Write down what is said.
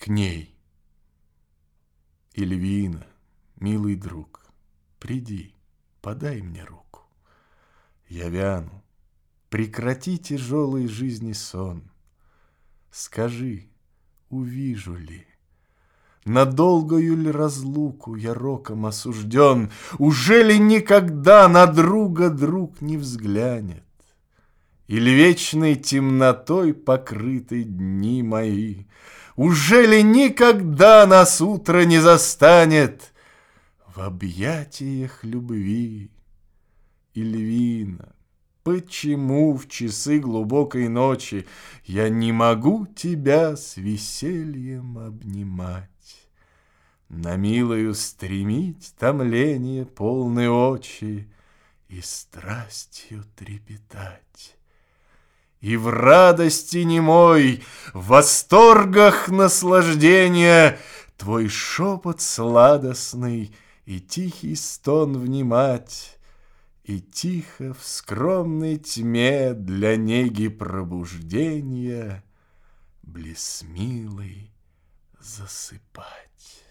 к ней. Эльвина, милый друг, приди, подай мне руку. Я вяну, прекрати тяжелый жизни сон. Скажи, увижу ли, на долгую ли разлуку я роком осужден? Уже ли никогда на друга друг не взглянет? Или вечной темнотой покрыты дни мои? Уже ли никогда нас утро не застанет В объятиях любви? Ильвина, почему в часы глубокой ночи Я не могу тебя с весельем обнимать? На милую стремить томление полные очи И страстью трепетать. И в радости немой, в восторгах наслаждения Твой шепот сладостный и тихий стон внимать, И тихо в скромной тьме для неги пробуждения Близ милой засыпать.